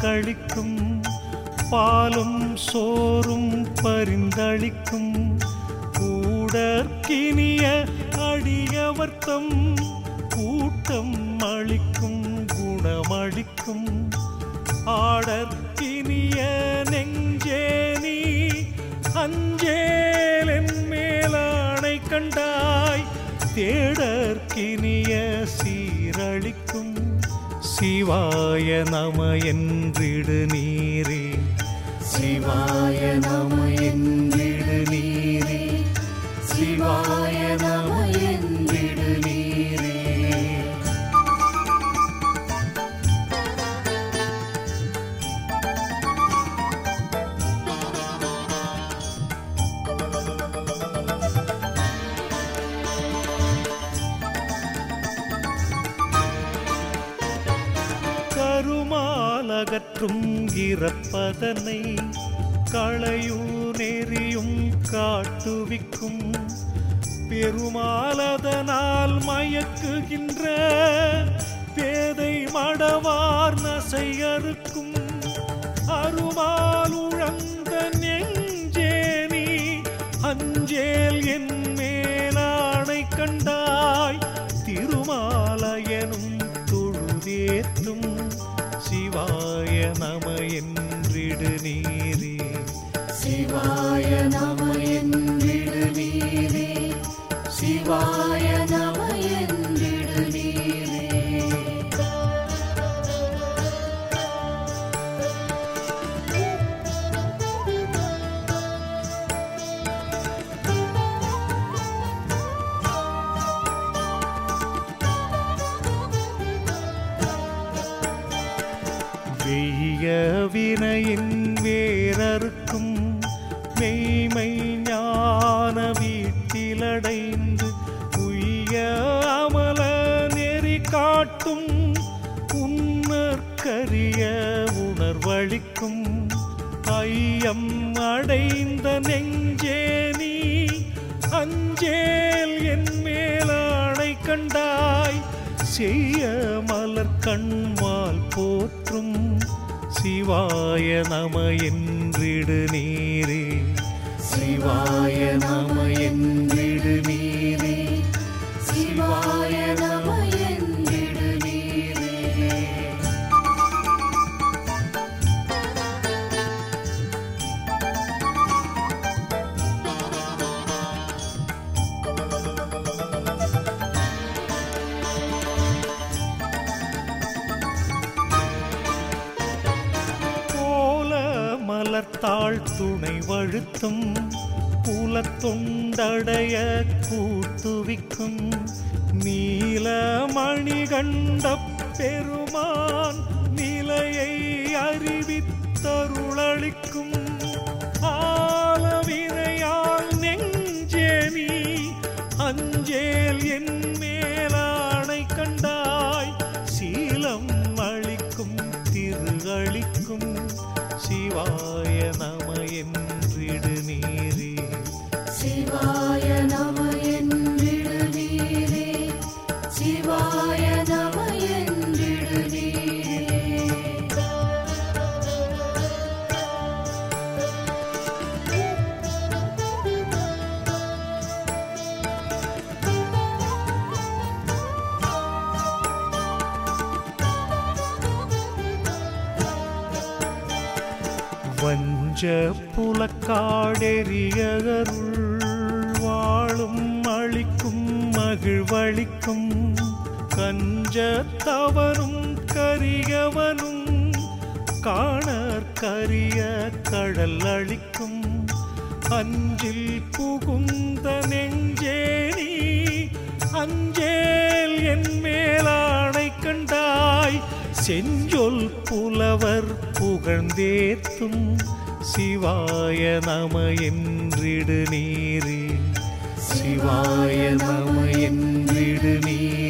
கழிக்கும் பாலும் சோறும் பரிந்தளிக்கும். கூடற்கினிய அடியவர்த்தம் கூட்டம் அளிக்கும் குணமளிக்கும். ஆடற்கினிய நெஞ்சேனி அஞ்சேலென் மேலானை கண்டாய். தேடற்கினிய சீரழிக்கும். சிவாய நம என்றிடு நீரே. சிவாய நம என்றிடு நீரே. சிவாய நம என்றிடு காற்றும் இறப்பதனை களையூர் நெறியும் காட்டுவிக்கும். பெருமாலதனால் மயக்குகின்ற பேதை மடவார் நசையறுக்கும். அருமாலுழந்த நெஞ்சேனி அஞ்சேல் என் மேலானை கண்டாய். திருமாலயனும் தொழுதேத்தும் சிவாய நம என்றிடு நீரே. சிவாய நம காட்டும் உன்னற்கரிய உணர்வழிக்கும் ஐயம் அடைந்த நெஞ்சே நீ. அஞ்சேல் என் மேலானை கண்டாய் செய்ய மலர் கண்மால் போற்றும் சிவாய நம என்றிடு நீரே. சிவாய நம என்றே தாழ் துணை வழுத்தும் புலத்தொண்டடைய கூட்டுவிக்கும் நீல மணிகண்ட பெருமான் நிலையை அறிவித்தருளளிக்கும். வஞ்ச புலக்காடெறியருள் வாழும் அழிக்கும் மகிழ்வழிக்கும் கஞ்ச தவறும் கரியவனும் காணற்கரிய கடல் அழிக்கும் அஞ்சில் புகுந்த நெஞ்சேனி அஞ்சேல் என் மேலானை கண்டாய். செஞ்சொல் புலவர் புகழ்ந்தேத்தும் சிவாய நம என்றிடு நீரே. சிவாய நம என்றிடு நீரே.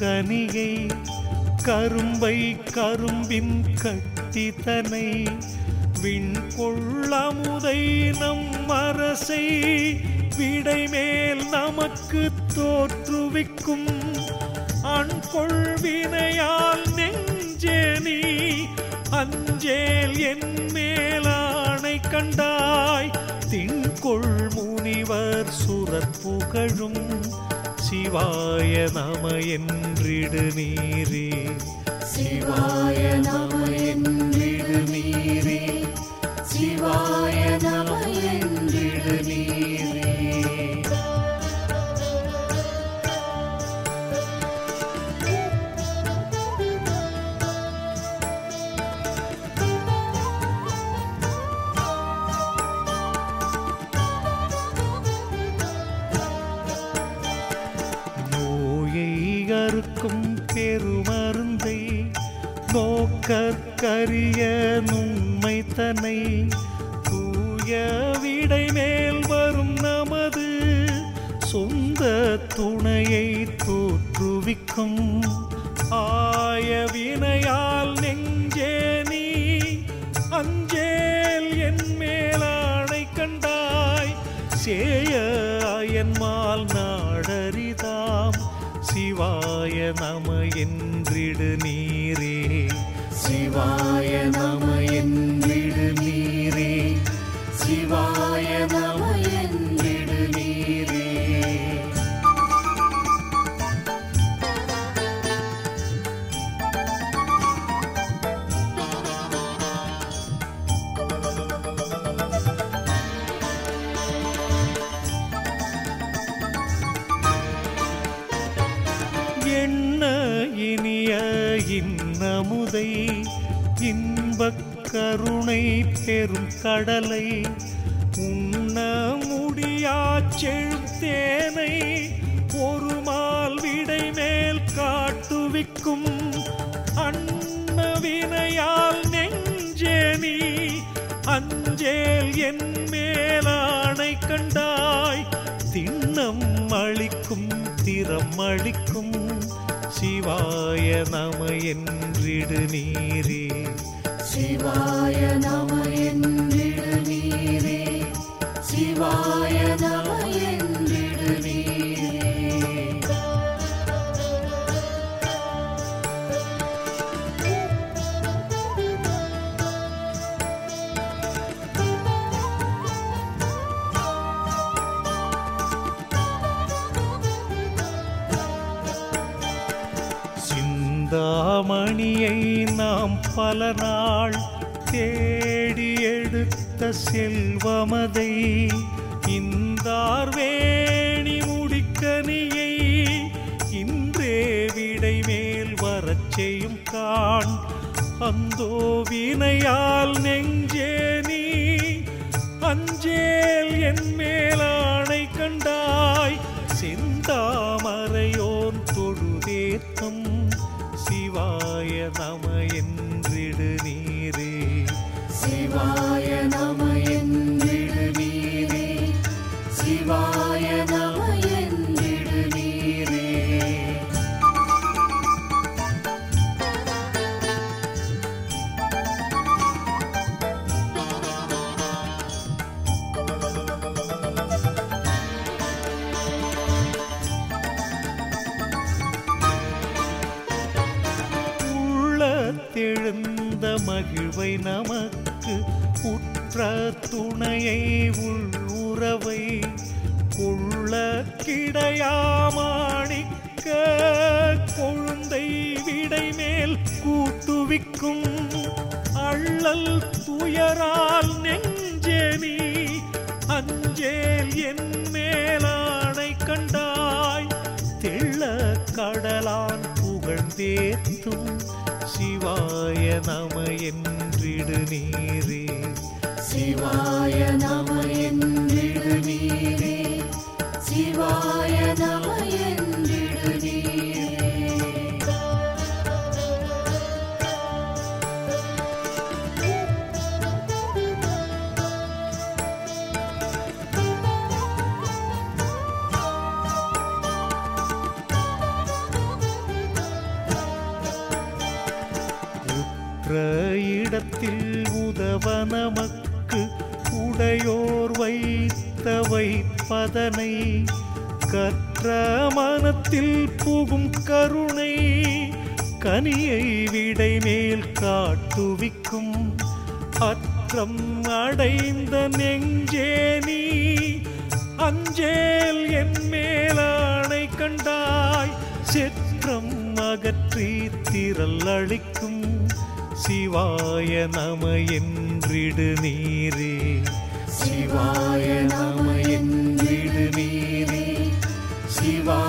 கனியை கரும்பை கரும்பின் கட்டித்தனை விண் கொள்ளமுதை நம் அரசை விடைமேல் நமக்கு தோற்றுவிக்கும் அண்கொள்வினையால் நெஞ்சேனி அஞ்சேல் என் மேலானை கண்டாய். திண்கொள் முனிவர் சுரப்புகழும் சிவாய நம என்றிடு நீரே. சிவாய நம என்றிடு நீரே. சிவாய நம என்றிடு நீரே. கரிய நுண்மை தன்னை தூய விடை மேல் வரும் நமது சொந்த துணையை தோற்றுவிக்கும். ஆய வினையால் நெஞ்சே நீ அஞ்சேல் என் மேலானை கண்டாய். சேய அயன்மால் நாடறிதாம். சிவாய நம என்றிடு நீரே. சிவாய நம என் விடு நீரே. சிவாய நம பெரும் கடலை உண்ண முடியா செழுத்தேனை ஒரு மால் விடை மேல் காட்டுவிக்கும் அன்னவினையால் நெஞ்சேனி அஞ்சேல் என் மேலானை கண்டாய். திண்ணம் அளிக்கும் திறம் அளிக்கும் சிவாய நம என்றிடு நீரே. शिवाय नमयन् मिलीरे शिवाय नमयन् நாம் பல நாள் தேடி எடுத்த செல்வமதை இந்தார் வேணி முடிக்கனியை இன்றே விடை மேல் வரச் செய்யும் காண் அந்தோ வினையால் நெஞ்சே நீ அஞ்சேல் என் மேலானை கண்டாய். செந்தாமரையோன் சிவாய நம என்றிடு நீரே. சிவா மகிழ்வை நமக்கு உற்ற துணையை உள்ளுறவை கொள்ள கிடையாமாணிக்க கொழுந்தை விடை மேல் கூட்டுவிக்கும் அள்ளல் துயரால் நெஞ்சேனி அஞ்சேல் என் மேலானை கண்டாய் தெள்ள கடலான் புகழ்ந்தேத்தும் சிவாய நம என்றிடு நீரே. சிவாய நம என்றிடு நீரே. உற்ற இடத்தில் உதவ நமக்கு உடையோர் வைத்த வைப்பதனை கற்ற மனத்தில் புகும் கருணை கனியை விடை மேல் காட்டுவிக்கும். அற்றம் அடைந்த நெஞ்சே நீ அஞ்சேல் என் மேலானை கண்டாய். செற்றம் அகற்றி திரள் அளிக்கும். சிவாய நம என்றிடு நீரே. சிவாய நம என்றிடு நீரே. சிவா